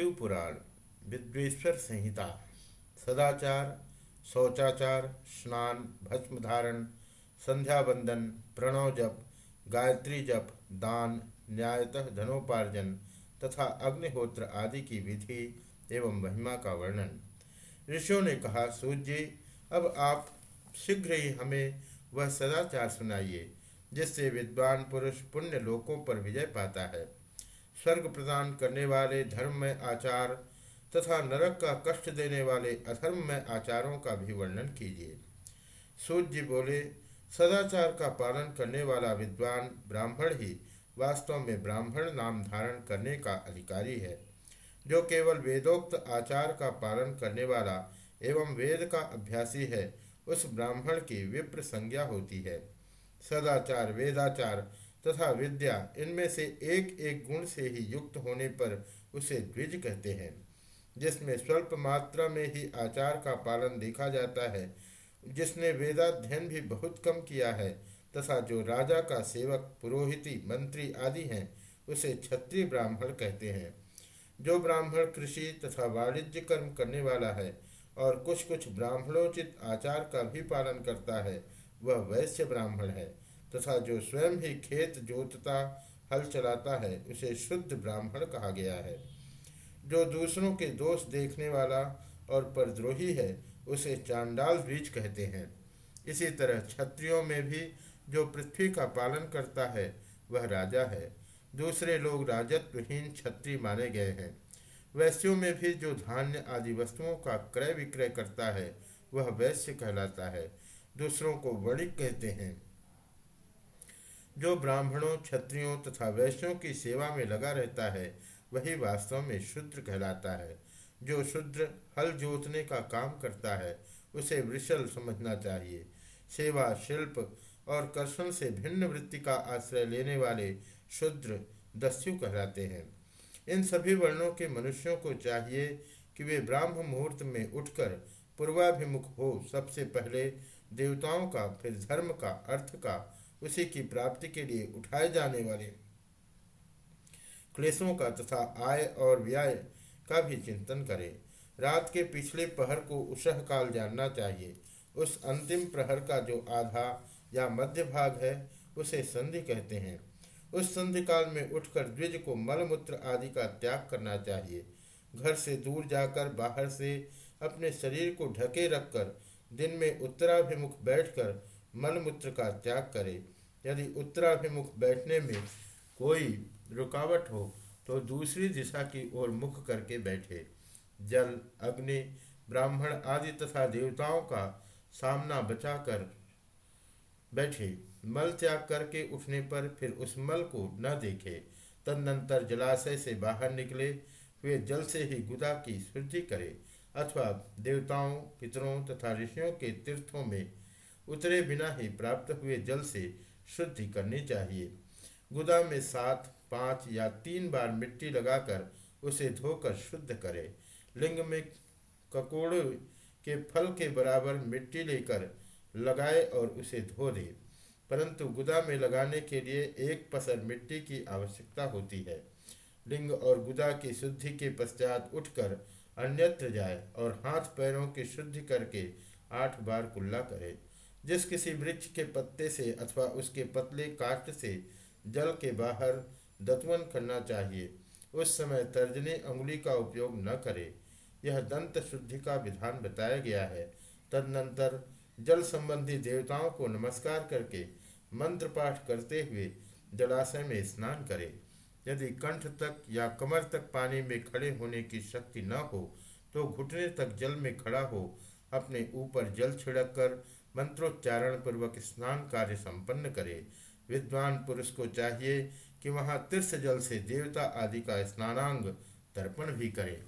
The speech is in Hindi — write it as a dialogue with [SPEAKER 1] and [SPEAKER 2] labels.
[SPEAKER 1] शिवपुराण, विद्वेश्वर संहिता, सदाचार, शौचाचार, स्नान भस्म धारण संध्या वंदन प्रणव जप, गायत्री जप, दान, न्यायतः धनोपार्जन तथा अग्निहोत्र आदि की विधि एवं महिमा का वर्णन। ऋषियों ने कहा सूर्य अब आप शीघ्र ही हमें वह सदाचार सुनाइए, जिससे विद्वान पुरुष पुण्य लोकों पर विजय पाता है। स्वर्ग प्रदान करने वाले धर्म में आचार तथा नरक का कष्ट देने वाले अधर्म में आचारों का भी वर्णन कीजिए। सूर्य बोले, सदाचार का पालन करने वाला विद्वान ब्राह्मण ही वास्तव में ब्राह्मण नाम धारण करने का अधिकारी है, जो केवल वेदोक्त आचार का पालन करने वाला एवं वेद का अभ्यासी है, उस ब्राह्मण की विप्र संज्ञा होती है। सदाचार वेदाचार तथा विद्या इनमें से एक एक गुण से ही युक्त होने पर उसे द्विज कहते हैं। जिसमें स्वल्प मात्रा में ही आचार का पालन देखा जाता है, जिसने वेदाध्ययन भी बहुत कम किया है, तथा जो राजा का सेवक, पुरोहिती, मंत्री आदि हैं, उसे क्षत्रिय ब्राह्मण कहते हैं। जो ब्राह्मण कृषि तथा वाणिज्य कर्म करने वाला है और कुछ कुछ ब्राह्मणोचित आचार का भी पालन करता है, वह वैश्य ब्राह्मण है। तथा जो स्वयं ही खेत जोतता, हल चलाता है, उसे शुद्ध ब्राह्मण कहा गया है। जो दूसरों के दोष देखने वाला और परद्रोही है, उसे चांडाल बीज कहते हैं। इसी तरह क्षत्रियों में भी जो पृथ्वी का पालन करता है, वह राजा है। दूसरे लोग राजत्वहीन क्षत्रिय माने गए हैं। वैश्यों में भी जो धान्य आदि वस्तुओं का क्रय विक्रय करता है, वह वैश्य कहलाता है। दूसरों को वणिक कहते हैं। जो ब्राह्मणों, क्षत्रियों तथा वैश्यों की सेवा में लगा रहता है, वही वास्तव में शुद्र कहलाता है। जो शूद्र हल जोतने का काम करता है, उसे वृषल समझना चाहिए। सेवा, शिल्प और कर्षण से भिन्न वृत्ति का आश्रय लेने वाले शूद्र दस्यु कहलाते हैं। इन सभी वर्णों के मनुष्यों को चाहिए कि वे ब्राह्म मुहूर्त में उठकर पूर्वाभिमुख हो सबसे पहले देवताओं का, फिर धर्म का, अर्थ का उसी की प्राप्ति के लिए उठाए जाने वाले क्लेशों का तथा आय और व्यय का भी चिंतन करें। रात के पिछले पहर को उषह काल जानना चाहिए। उस अंतिम प्रहर का जो आधा या मध्य भाग है, उसे संधि कहते हैं। उस संधि काल में उठकर द्विज को मलमूत्र आदि का त्याग करना चाहिए। घर से दूर जाकर बाहर से अपने शरीर को ढके रखकर दिन में उत्तराभिमुख बैठकर मलमूत्र का त्याग करे। यदि उत्तराभिमुख बैठने में कोई रुकावट हो तो दूसरी दिशा की ओर मुख करके बैठे। जल, अग्नि, ब्राह्मण आदि तथा देवताओं का सामना बचाकर बैठे। मल त्याग करके उठने पर फिर उस मल को न देखे। तदनंतर जलाशय से बाहर निकले। वे जल से ही गुदा की शुद्धि करे। अथवा देवताओं, पितरों तथा ऋषियों के तीर्थों में उतरे बिना ही प्राप्त हुए जल से शुद्धि करनी चाहिए। गुदा में सात, पाँच या तीन बार मिट्टी लगाकर उसे धोकर शुद्ध करे। लिंग में ककोड़ के फल के बराबर मिट्टी लेकर लगाए और उसे धो दे। परंतु गुदा में लगाने के लिए एक पसर मिट्टी की आवश्यकता होती है। लिंग और गुदा की शुद्धि के पश्चात उठकर अन्यत्र जाए और हाथ पैरों की शुद्धि करके आठ बार कुल्ला करे। जिस किसी वृक्ष के पत्ते से अथवा उसके पतले काट से जल के बाहर दतवन करना चाहिए, उस समय तर्जनी अंगुली का उपयोग न करे। यह दंत शुद्धि का विधान बताया गया है। तदनंतर जल संबंधी देवताओं को नमस्कार करके मंत्र पाठ करते हुए जलाशय में स्नान करे। यदि कंठ तक या कमर तक पानी में खड़े होने की शक्ति न हो तो घुटने तक जल में खड़ा हो, अपने ऊपर जल छिड़क कर मंत्रोच्चारण पूर्वक स्नान कार्य संपन्न करे। विद्वान पुरुष को चाहिए कि वहाँ तीर्थ जल से देवता आदि का स्नानांग तर्पण भी करे।